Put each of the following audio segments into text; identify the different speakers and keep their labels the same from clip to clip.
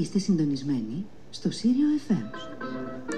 Speaker 1: Είστε συντονισμένοι στο Σύριο FM.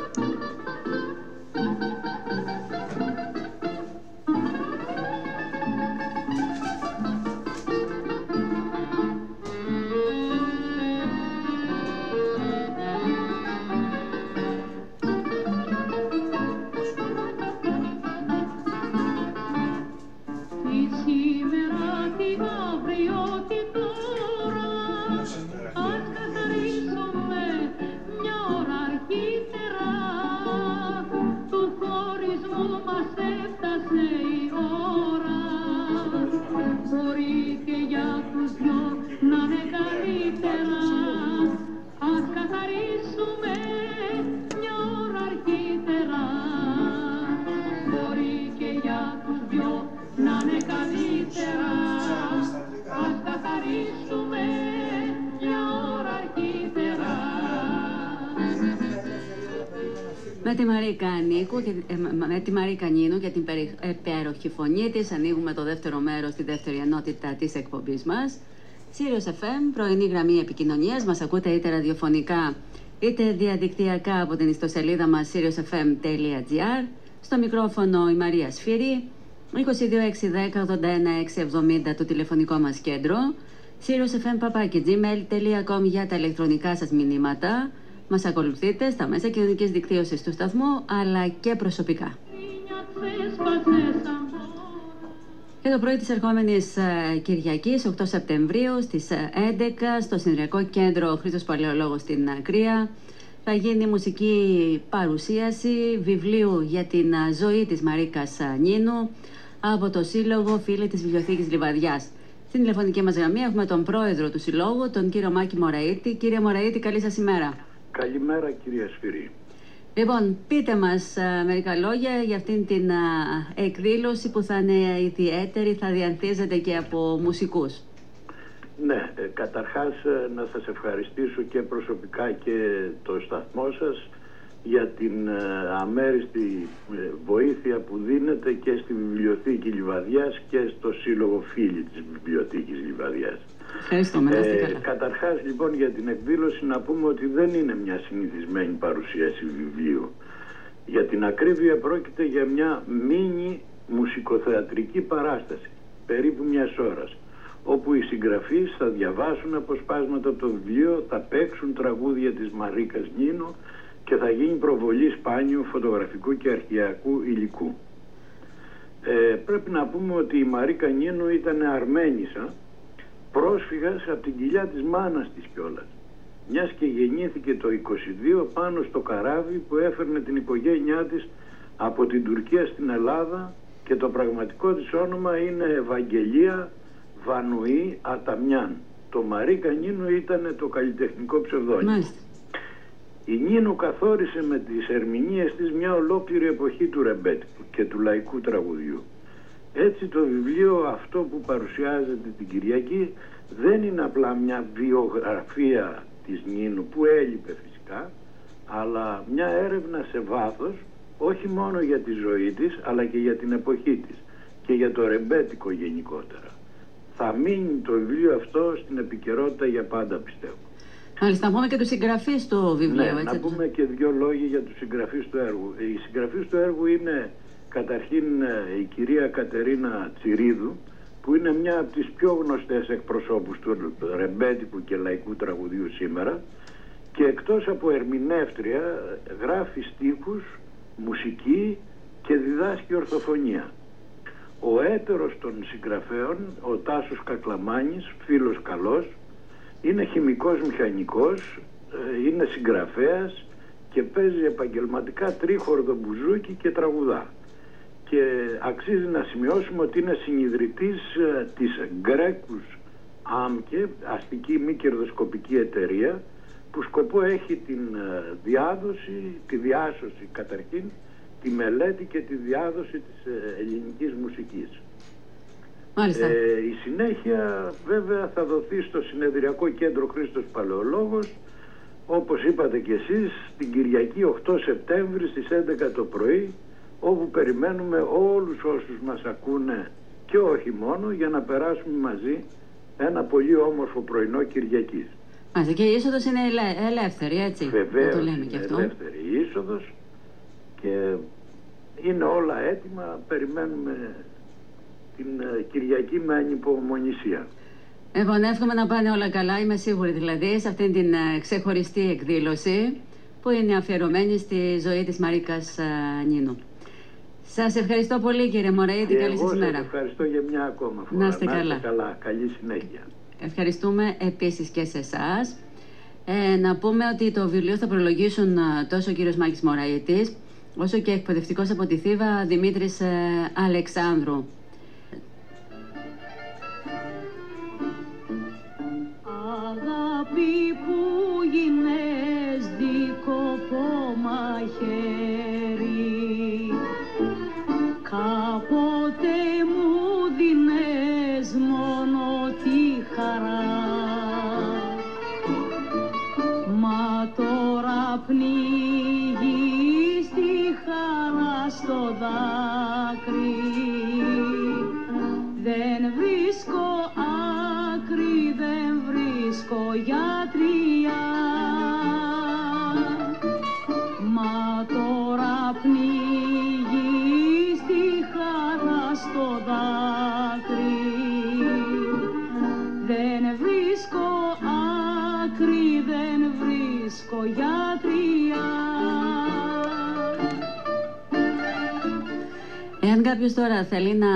Speaker 2: Με τη Μαρίκα Νίκου και ε, με- με τη Μαρίκα Νίνου για την περι- υπέροχη φωνή της ανοίγουμε το δεύτερο μέρος, τη δεύτερη ενότητα της εκπομπής μας. Sirius FM, πρωινή γραμμή επικοινωνίας. Μας ακούτε είτε ραδιοφωνικά είτε διαδικτυακά από την ιστοσελίδα μας siriusfm.gr. Στο μικρόφωνο η Μαρία Σφύρη, 22 το τηλεφωνικό μας κέντρο. siriusfm.gmail.com για τα ηλεκτρονικά σας μηνύματα. Μας ακολουθείτε στα μέσα κοινωνικής δικτύωσης του σταθμού, αλλά και προσωπικά.
Speaker 3: Ξέσπασε σαν
Speaker 2: Και το πρωί της ερχόμενης ε, Κυριακής, 8 Σεπτεμβρίου, στις ε, 11, στο Συνδριακό Κέντρο Χρήστος Παλαιολόγος στην ε, Κρία, θα γίνει μουσική παρουσίαση βιβλίου για την ε, ζωή της Μαρίκας ε, Νίνου από το Σύλλογο Φίλοι της Βιβλιοθήκης Λιβαδιάς. Στην τηλεφωνική μας γραμμή έχουμε τον πρόεδρο του Συλλόγου, τον κύριο Μάκη Μωραήτη. Κύριε Μωραήτη, καλή σας ημέρα.
Speaker 4: Καλημέρα κυρία Σφυρή.
Speaker 2: Λοιπόν, πείτε μας α, μερικά λόγια για αυτήν την α, εκδήλωση που θα είναι ιδιαίτερη, θα διανθίζεται και από μουσικούς.
Speaker 4: Ναι, ε, καταρχάς ε, να σας ευχαριστήσω και προσωπικά και το σταθμό σας για την ε, αμέριστη ε, βοήθεια που δίνετε και στη Βιβλιοθήκη Λιβαδιάς και στο Σύλλογο Φίλοι της Βιβλιοθήκης Λιβαδιάς.
Speaker 2: Ευχαριστούμε, να είστε
Speaker 4: Ε,
Speaker 2: καλά.
Speaker 4: καταρχάς λοιπόν για την εκδήλωση να πούμε ότι δεν είναι μια συνηθισμένη παρουσίαση βιβλίου. Για την ακρίβεια πρόκειται για μια μίνι μουσικοθεατρική παράσταση, περίπου μιας ώρας, όπου οι συγγραφείς θα διαβάσουν αποσπάσματα από το βιβλίο, θα παίξουν τραγούδια της Μαρίκας Νίνου και θα γίνει προβολή σπάνιου φωτογραφικού και αρχαιακού υλικού. Ε, πρέπει να πούμε ότι η Μαρίκα Νίνου ήταν Αρμένισσα, πρόσφυγας από την κοιλιά της μάνας της κιόλας. Μιας και γεννήθηκε το 22 πάνω στο καράβι που έφερνε την οικογένειά της από την Τουρκία στην Ελλάδα και το πραγματικό της όνομα είναι Ευαγγελία Βανουή Αταμιάν. Το Μαρίκα Νίνου ήταν το καλλιτεχνικό ψευδόνυμο.
Speaker 2: Μάλιστα.
Speaker 4: Η Νίνου καθόρισε με τις ερμηνείες της μια ολόκληρη εποχή του ρεμπέτικου και του λαϊκού τραγουδιού. Έτσι το βιβλίο αυτό που παρουσιάζεται την Κυριακή δεν είναι απλά μια βιογραφία της Νίνου που έλειπε φυσικά, αλλά μια έρευνα σε βάθος όχι μόνο για τη ζωή της αλλά και για την εποχή της και για το ρεμπέτικο γενικότερα. Θα μείνει το βιβλίο αυτό στην επικαιρότητα για πάντα πιστεύω.
Speaker 2: Μάλιστα, να πούμε και τους συγγραφείς του βιβλίου,
Speaker 4: Ναι,
Speaker 2: έτσι.
Speaker 4: να πούμε και δύο λόγια για τους συγγραφείς του έργου. Οι συγγραφείς του έργου είναι καταρχήν ε, η κυρία Κατερίνα Τσιρίδου, που είναι μια από τις πιο γνωστές εκπροσώπους του ρεμπέτικου και λαϊκού τραγουδίου σήμερα και εκτός από ερμηνεύτρια γράφει στίχους, μουσική και διδάσκει ορθοφωνία. Ο έτερος των συγγραφέων, ο Τάσος Κακλαμάνης, φίλος καλός, είναι χημικός μηχανικός, ε, είναι συγγραφέας και παίζει επαγγελματικά τρίχορδο μπουζούκι και τραγουδά. Και αξίζει να σημειώσουμε ότι είναι συνειδητής ε, της Γκρέκους ΆΜΚΕ, αστική μη κερδοσκοπική εταιρεία, που σκοπό έχει την ε, διάδοση, τη διάσωση καταρχήν, τη μελέτη και τη διάδοση της ε, ελληνικής μουσικής.
Speaker 2: Μάλιστα.
Speaker 4: Ε, η συνέχεια βέβαια θα δοθεί στο συνεδριακό κέντρο Χρήστος Παλαιολόγος όπως είπατε και εσείς την Κυριακή 8 Σεπτέμβρη στις 11 το πρωί όπου περιμένουμε όλους όσους μας ακούνε και όχι μόνο για να περάσουμε μαζί ένα πολύ όμορφο πρωινό Κυριακής.
Speaker 2: Μάλιστα. Και η είσοδος είναι ελε- ελεύθερη, έτσι. Να
Speaker 4: Βεβαίως
Speaker 2: το λέμε
Speaker 4: είναι
Speaker 2: και αυτό.
Speaker 4: ελεύθερη η είσοδος και είναι όλα έτοιμα. Περιμένουμε την ε, Κυριακή με ανυπομονησία.
Speaker 2: Λοιπόν, εύχομαι να πάνε όλα καλά, είμαι σίγουρη δηλαδή, σε αυτήν την ε, ξεχωριστή εκδήλωση που είναι αφιερωμένη στη ζωή της Μαρίκας ε, Νίνου. Σας ευχαριστώ πολύ κύριε Μωραήτη,
Speaker 4: Και
Speaker 2: καλή
Speaker 4: εγώ
Speaker 2: σας
Speaker 4: σας
Speaker 2: μέρα.
Speaker 4: ευχαριστώ για μια ακόμα φορά.
Speaker 2: Να είστε καλά.
Speaker 4: καλά. Καλή συνέχεια.
Speaker 2: Ευχαριστούμε επίσης και σε εσάς. Ε, να πούμε ότι το βιβλίο θα προλογίσουν ε, τόσο ο κύριος Μάκης Μωραήτης, όσο και εκπαιδευτικός από τη Θήβα Δημήτρης ε, Αλεξάνδρου.
Speaker 3: Κάποτε μου δίνες μόνο τη χαρά. Μα τώρα πνίγεις τη χαρά στο δάκρυ. Δεν βρίσκω άκρη, δεν βρίσκω γιατριά βρίσκω γιατριά
Speaker 2: Εάν κάποιος τώρα θέλει να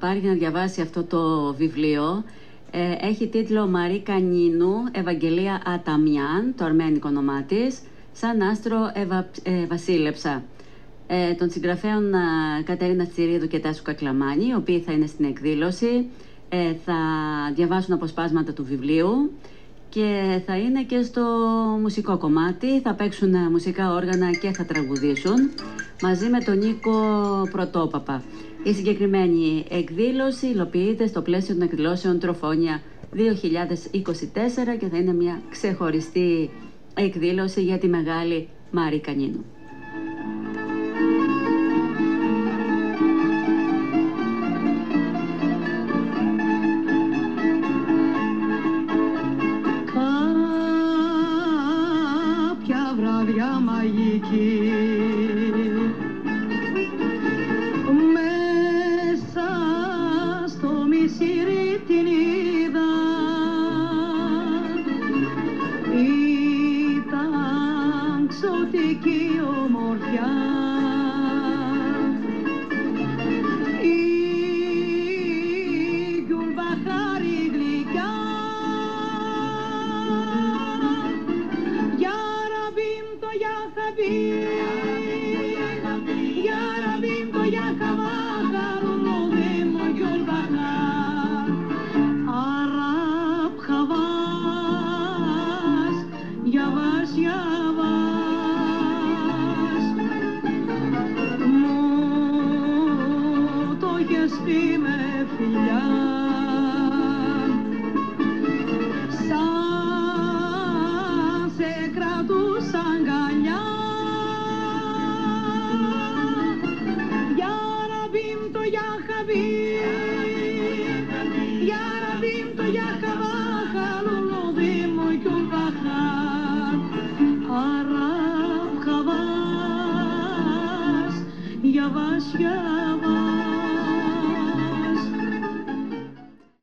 Speaker 2: πάρει και να διαβάσει αυτό το βιβλίο, ε, έχει τίτλο Μαρή Κανίνου, Ευαγγελία Αταμιάν, το αρμένικο όνομά της, σαν άστρο Ευα, ε, βασίλεψα. Ε, των συγγραφέων ε, Κατερίνα Τσιρίδου και Τάσου Κακλαμάνη, οι οποίοι θα είναι στην εκδήλωση, ε, θα διαβάσουν αποσπάσματα του βιβλίου και θα είναι και στο μουσικό κομμάτι, θα παίξουν ε, μουσικά όργανα και θα τραγουδήσουν μαζί με τον Νίκο Πρωτόπαπα. Η συγκεκριμένη εκδήλωση υλοποιείται στο πλαίσιο των εκδηλώσεων Τροφόνια 2024 και θα είναι μια ξεχωριστή εκδήλωση για τη μεγάλη Μάρη Κανίνου.
Speaker 3: My iki. Το έχεις πει με φιλιά